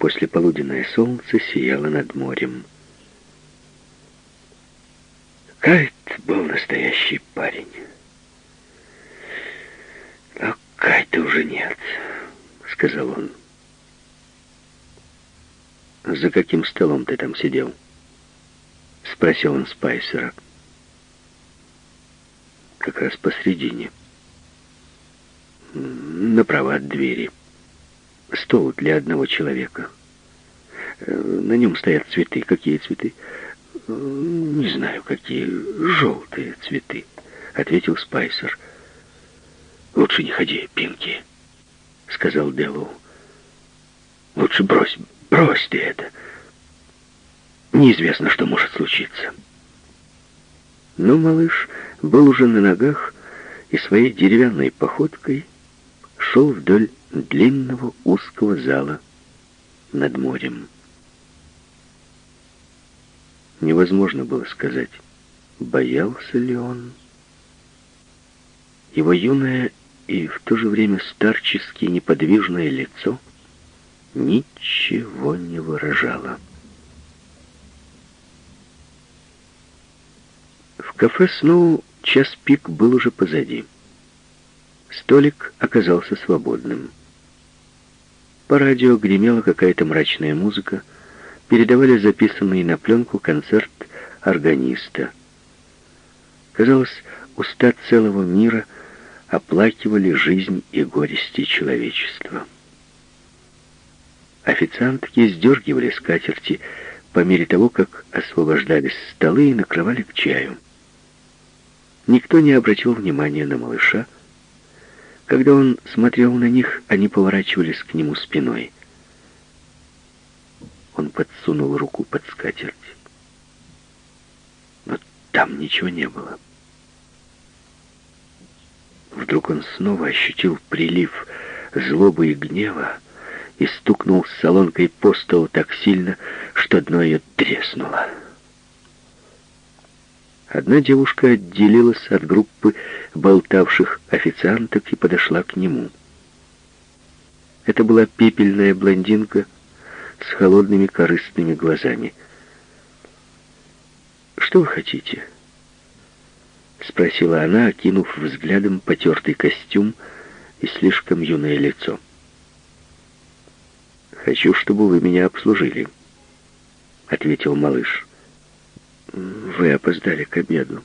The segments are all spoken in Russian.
После полуденное солнце сияло над морем. Кайт был настоящий парень. А Кайта уже нет, сказал он. «За каким столом ты там сидел?» — спросил он Спайсера. «Как раз посредине. Направо от двери. Стол для одного человека. На нем стоят цветы. Какие цветы?» «Не знаю, какие. Желтые цветы», — ответил Спайсер. «Лучше не ходи, Пинки», — сказал Деллоу. «Лучше брось, брось ты это. Неизвестно, что может случиться». Но малыш был уже на ногах и своей деревянной походкой шел вдоль длинного узкого зала над морем. Невозможно было сказать, боялся ли он. Его юное и в то же время старчески неподвижное лицо ничего не выражало. В кафе Сноу час пик был уже позади. Столик оказался свободным. По радио гремела какая-то мрачная музыка, передавали записанный на пленку концерт органиста. Казалось, уста целого мира оплакивали жизнь и горести человечества. Официантки сдергивали скатерти по мере того, как освобождались столы и накрывали к чаю. Никто не обратил внимания на малыша. Когда он смотрел на них, они поворачивались к нему спиной. Он подсунул руку под скатерть. Но там ничего не было. Вдруг он снова ощутил прилив злобы и гнева и стукнул с солонкой по столу так сильно, что дно ее треснуло. Одна девушка отделилась от группы болтавших официанток и подошла к нему. Это была пепельная блондинка с холодными корыстными глазами. «Что вы хотите?» — спросила она, окинув взглядом потертый костюм и слишком юное лицо. «Хочу, чтобы вы меня обслужили», — ответил малыш. «Вы опоздали к обеду».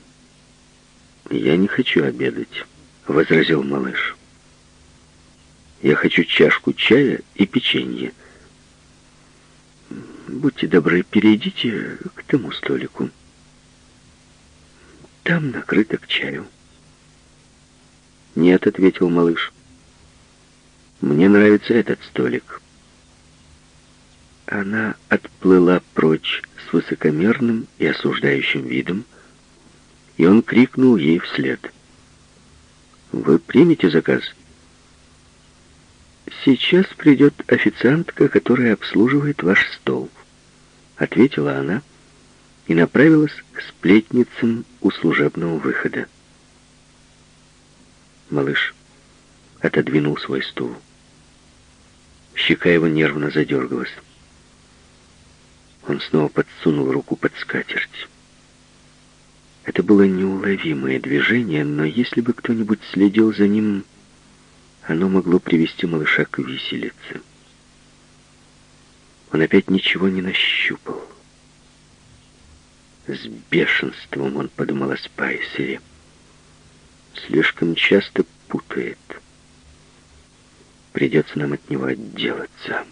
«Я не хочу обедать», — возразил малыш. «Я хочу чашку чая и печенье». Будьте добры, перейдите к тому столику. Там накрыто к чаю. Нет, ответил малыш. Мне нравится этот столик. Она отплыла прочь с высокомерным и осуждающим видом, и он крикнул ей вслед. «Вы примете заказ?» «Сейчас придет официантка, которая обслуживает ваш стол» ответила она и направилась к сплетницам у служебного выхода. Малыш отодвинул свой стул. Щека его нервно задергалась. Он снова подсунул руку под скатерть. Это было неуловимое движение, но если бы кто-нибудь следил за ним, оно могло привести малыша к виселице. Он опять ничего не нащупал. С бешенством он подумал о Спайсере. Слишком часто путает. Придется нам от него отделаться.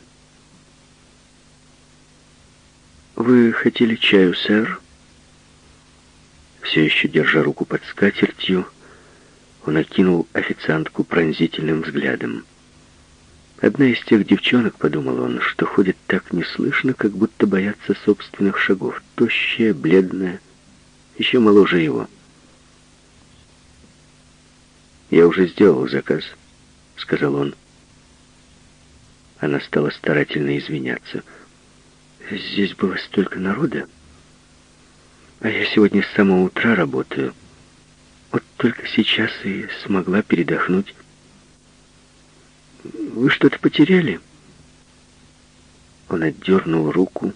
«Вы хотели чаю, сэр?» Все еще держа руку под скатертью, он окинул официантку пронзительным взглядом. Одна из тех девчонок, подумал он, что ходит так неслышно, как будто боятся собственных шагов. Тощая, бледная, еще моложе его. «Я уже сделал заказ», — сказал он. Она стала старательно извиняться. «Здесь было столько народа, а я сегодня с самого утра работаю. Вот только сейчас и смогла передохнуть». Вы что-то потеряли? он отдернул руку,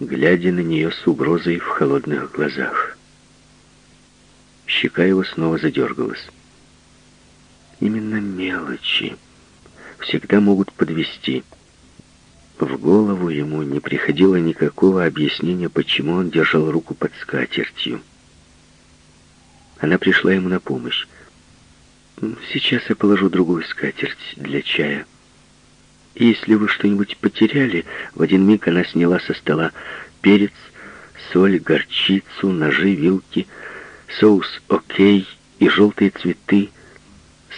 глядя на нее с угрозой в холодных глазах. Щека его снова задергалась. Именно мелочи всегда могут подвести. В голову ему не приходило никакого объяснения, почему он держал руку под скатертью. Она пришла ему на помощь. «Сейчас я положу другую скатерть для чая». Если вы что-нибудь потеряли, в один миг она сняла со стола перец, соль, горчицу, ножи, вилки, соус окей и желтые цветы,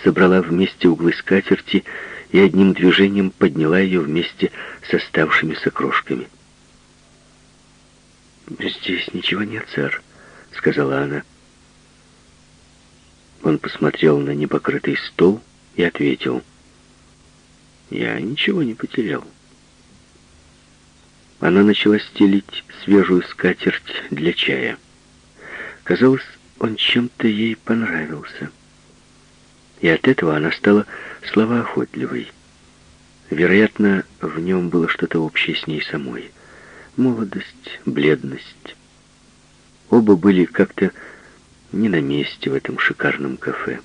собрала вместе углы скатерти и одним движением подняла ее вместе с оставшимися крошками. «Здесь ничего нет, сэр», — сказала она. Он посмотрел на непокрытый стол и ответил — я ничего не потерял. Она начала стелить свежую скатерть для чая. Казалось, он чем-то ей понравился. И от этого она стала словоохотливой. Вероятно, в нем было что-то общее с ней самой. Молодость, бледность. Оба были как-то не на месте в этом шикарном кафе.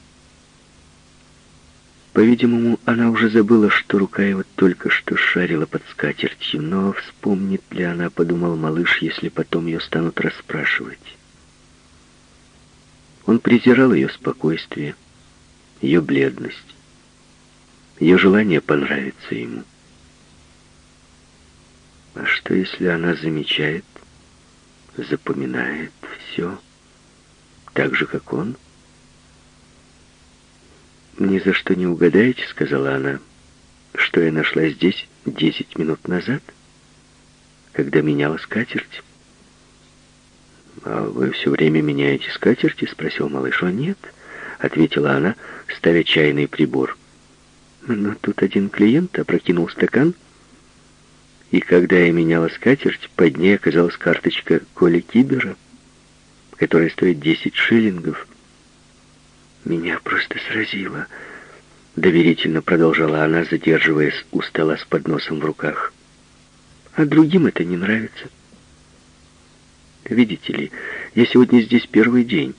По-видимому, она уже забыла, что рука его только что шарила под скатертью, но вспомнит ли она, подумал малыш, если потом ее станут расспрашивать. Он презирал ее спокойствие, ее бледность, ее желание понравиться ему. А что, если она замечает, запоминает все, так же, как он? — «Ни за что не угадаете», — сказала она, — «что я нашла здесь десять минут назад, когда меняла скатерть». «А вы все время меняете скатерти?» — спросил малыш. «О, нет», — ответила она, ставя чайный прибор. «Но тут один клиент опрокинул стакан, и когда я меняла скатерть, под ней оказалась карточка Коли Кибера, которая стоит десять шиллингов». Меня просто сразило. Доверительно продолжала она, задерживаясь у стола с подносом в руках. А другим это не нравится. Видите ли, я сегодня здесь первый день.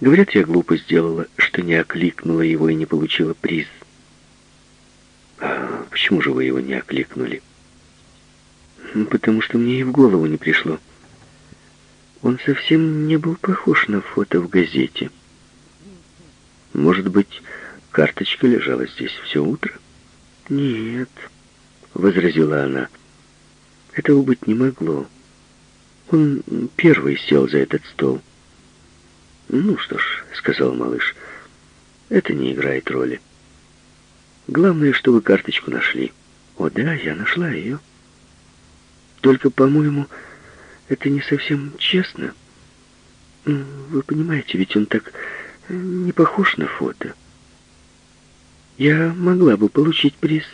Говорят, я глупо сделала, что не окликнула его и не получила приз. А почему же вы его не окликнули? Потому что мне и в голову не пришло. Он совсем не был похож на фото в газете. Может быть, карточка лежала здесь все утро? Нет, возразила она. Этого быть не могло. Он первый сел за этот стол. Ну что ж, сказал малыш, это не играет роли. Главное, что вы карточку нашли. О, да, я нашла ее. Только, по-моему, это не совсем честно. Ну, вы понимаете, ведь он так не похож на фото. Я могла бы получить приз.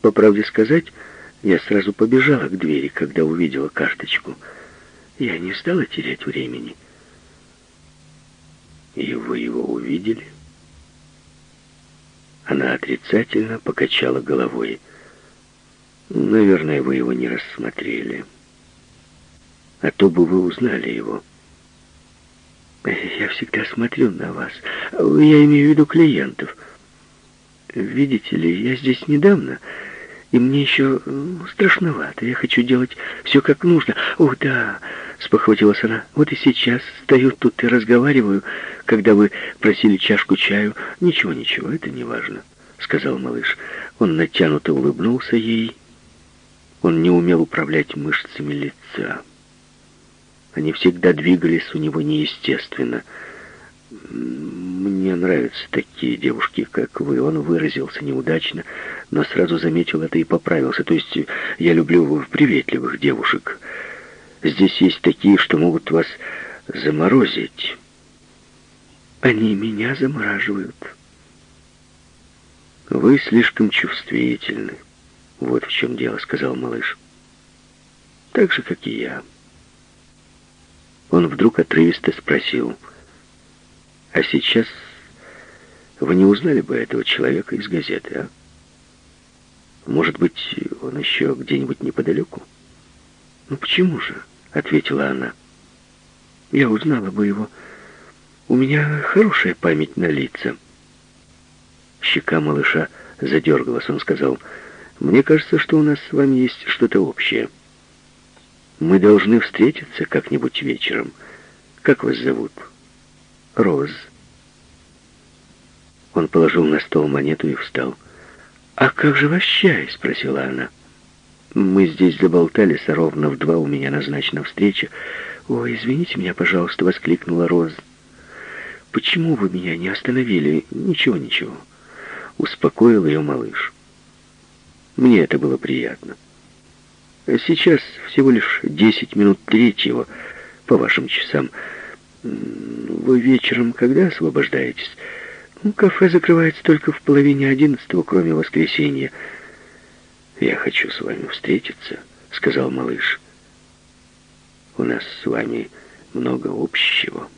По правде сказать, я сразу побежала к двери, когда увидела карточку. Я не стала терять времени. И вы его увидели? Она отрицательно покачала головой. Наверное, вы его не рассмотрели. А то бы вы узнали его. Я всегда смотрю на вас. Я имею в виду клиентов. Видите ли, я здесь недавно, и мне еще страшновато. Я хочу делать все как нужно. О, да, спохватилась она. Вот и сейчас стою тут и разговариваю, когда вы просили чашку чаю. Ничего, ничего, это не важно, сказал малыш. Он натянуто улыбнулся ей. Он не умел управлять мышцами лица. Они всегда двигались у него неестественно. «Мне нравятся такие девушки, как вы». Он выразился неудачно, но сразу заметил это и поправился. То есть я люблю приветливых девушек. Здесь есть такие, что могут вас заморозить. Они меня замораживают. Вы слишком чувствительны. Вот в чем дело, сказал малыш. Так же, как и я. Он вдруг отрывисто спросил, «А сейчас вы не узнали бы этого человека из газеты, а?» Может быть, он еще где-нибудь неподалеку? «Ну почему же?» — ответила она. «Я узнала бы его. У меня хорошая память на лица». Щека малыша задергалась. Он сказал, «Мне кажется, что у нас с вами есть что-то общее. Мы должны встретиться как-нибудь вечером. Как вас зовут?» «Роз». Он положил на стол монету и встал. «А как же ваш чай?» — спросила она. «Мы здесь заболтались, а ровно в два у меня назначена встреча. Ой, извините меня, пожалуйста», — воскликнула Роз. «Почему вы меня не остановили?» «Ничего, ничего», — успокоил ее малыш. Мне это было приятно. А сейчас всего лишь десять минут третьего, по вашим часам. Вы вечером когда освобождаетесь?» Ну, кафе закрывается только в половине одиннадцатого, кроме воскресенья. «Я хочу с вами встретиться», — сказал малыш. «У нас с вами много общего».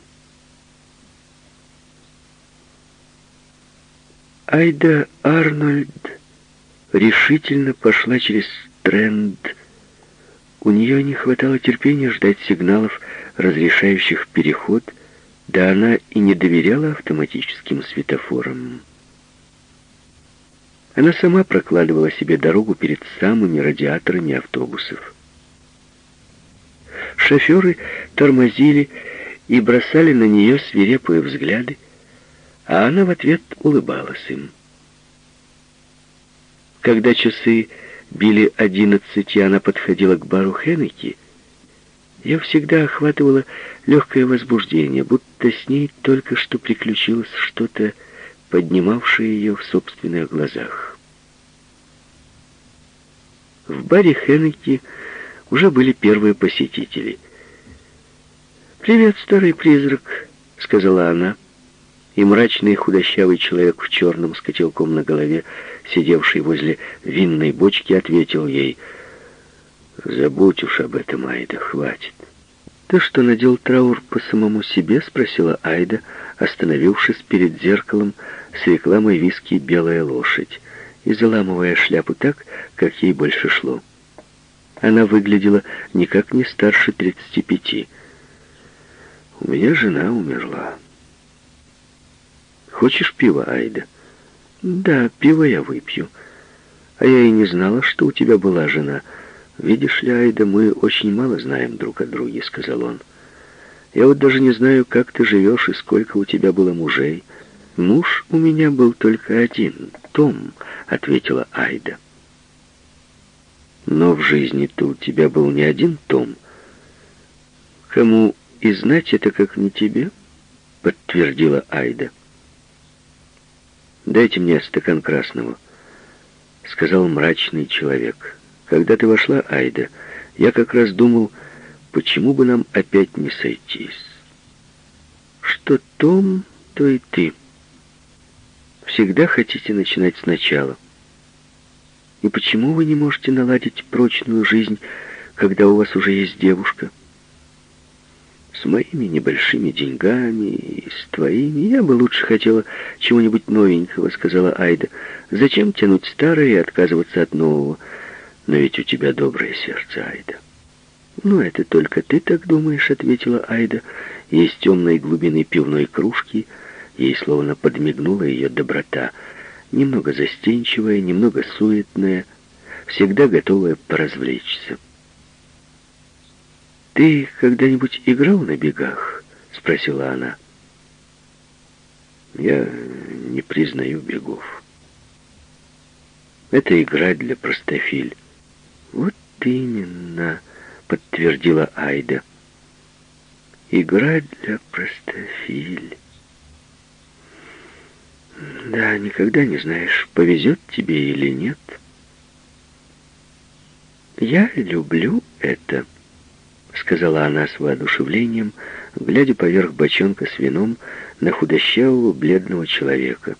Айда Арнольд решительно пошла через тренд. У нее не хватало терпения ждать сигналов, разрешающих переход — да она и не доверяла автоматическим светофорам. Она сама прокладывала себе дорогу перед самыми радиаторами автобусов. Шоферы тормозили и бросали на нее свирепые взгляды, а она в ответ улыбалась им. Когда часы били одиннадцать, и она подходила к бару Хеннеки, ее всегда охватывало легкое возбуждение, будто с ней только что приключилось что-то, поднимавшее ее в собственных глазах. В баре Хеннеки уже были первые посетители. «Привет, старый призрак», — сказала она, и мрачный худощавый человек в черном с котелком на голове, сидевший возле винной бочки, ответил ей — «Забудь уж об этом, Айда, хватит». «Ты что, надел траур по самому себе?» — спросила Айда, остановившись перед зеркалом с рекламой виски «Белая лошадь» и заламывая шляпу так, как ей больше шло. Она выглядела никак не старше тридцати пяти. «У меня жена умерла». «Хочешь пива, Айда?» «Да, пиво я выпью. А я и не знала, что у тебя была жена». «Видишь ли, Айда, мы очень мало знаем друг о друге», — сказал он. «Я вот даже не знаю, как ты живешь и сколько у тебя было мужей. Муж у меня был только один, Том», — ответила Айда. «Но в жизни-то у тебя был не один Том. Кому и знать это, как не тебе?» — подтвердила Айда. «Дайте мне стакан красного», — сказал мрачный человек. Когда ты вошла, Айда, я как раз думал, почему бы нам опять не сойтись. Что Том, то и ты. Всегда хотите начинать сначала. И почему вы не можете наладить прочную жизнь, когда у вас уже есть девушка? С моими небольшими деньгами и с твоими я бы лучше хотела чего-нибудь новенького, сказала Айда. Зачем тянуть старое и отказываться от нового? Но ведь у тебя доброе сердце, Айда. «Ну, это только ты так думаешь», — ответила Айда. Из темной глубины пивной кружки ей словно подмигнула ее доброта, немного застенчивая, немного суетная, всегда готовая поразвлечься. «Ты когда-нибудь играл на бегах?» — спросила она. «Я не признаю бегов. Это игра для простофиль. «Вот именно», — подтвердила Айда. «Игра для простофиль». «Да, никогда не знаешь, повезет тебе или нет». «Я люблю это», — сказала она с воодушевлением, глядя поверх бочонка с вином на худощавого бледного человека.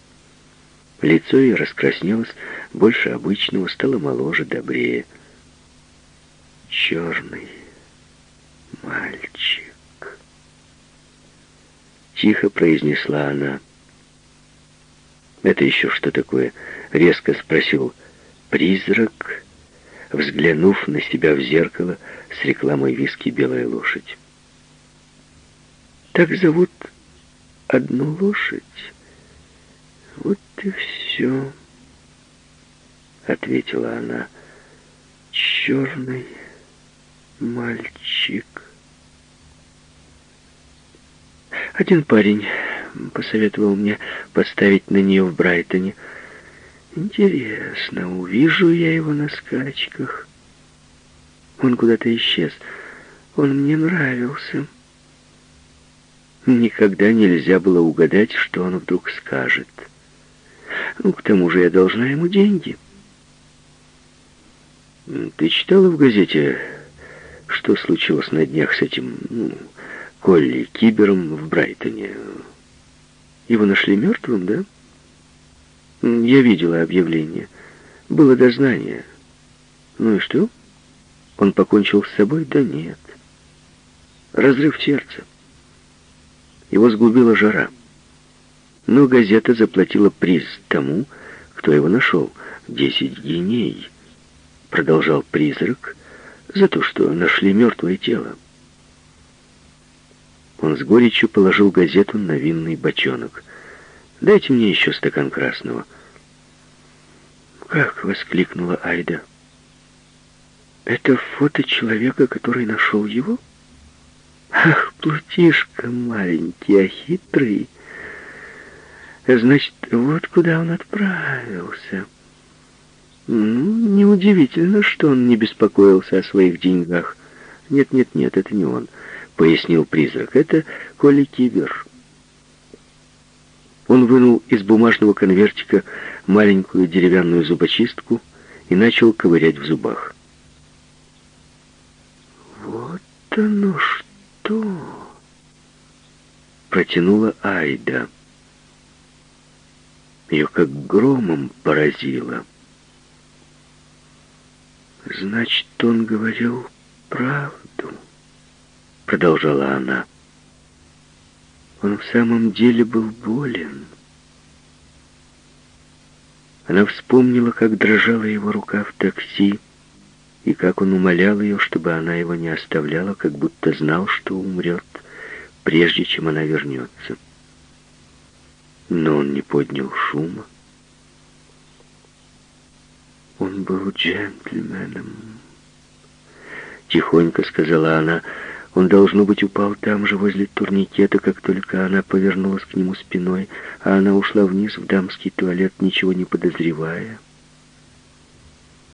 Лицо ее раскраснелось больше обычного, стало моложе, добрее черный мальчик. Тихо произнесла она. «Это еще что такое?» — резко спросил призрак, взглянув на себя в зеркало с рекламой виски «Белая лошадь». Так зовут одну лошадь. Вот и все, ответила она. Черный мальчик. Один парень посоветовал мне поставить на нее в Брайтоне. Интересно, увижу я его на скачках. Он куда-то исчез. Он мне нравился. Никогда нельзя было угадать, что он вдруг скажет. Ну, к тому же я должна ему деньги. Ты читала в газете, что случилось на днях с этим, ну, Колли Кибером в Брайтоне? Его нашли мертвым, да? Я видела объявление. Было дознание. Ну и что? Он покончил с собой? Да нет. Разрыв сердца. Его сгубила жара. Но газета заплатила приз тому, кто его нашел. Десять геней. Продолжал призрак за то, что нашли мертвое тело. Он с горечью положил газету на винный бочонок. «Дайте мне еще стакан красного». «Как?» — воскликнула Айда. «Это фото человека, который нашел его?» Ах, плутишка маленький, а хитрый. Значит, вот куда он отправился. Ну, неудивительно, что он не беспокоился о своих деньгах. Нет, нет, нет, это не он, пояснил призрак. Это Коли Кибер. Он вынул из бумажного конвертика маленькую деревянную зубочистку и начал ковырять в зубах. Вот оно что?» Протянула Айда. Ее как громом поразило. «Значит, он говорил правду», — продолжала она. «Он в самом деле был болен». Она вспомнила, как дрожала его рука в такси, и как он умолял ее, чтобы она его не оставляла, как будто знал, что умрет, прежде чем она вернется. Но он не поднял шума. Он был джентльменом. Тихонько сказала она, он, должно быть, упал там же, возле турникета, как только она повернулась к нему спиной, а она ушла вниз в дамский туалет, ничего не подозревая.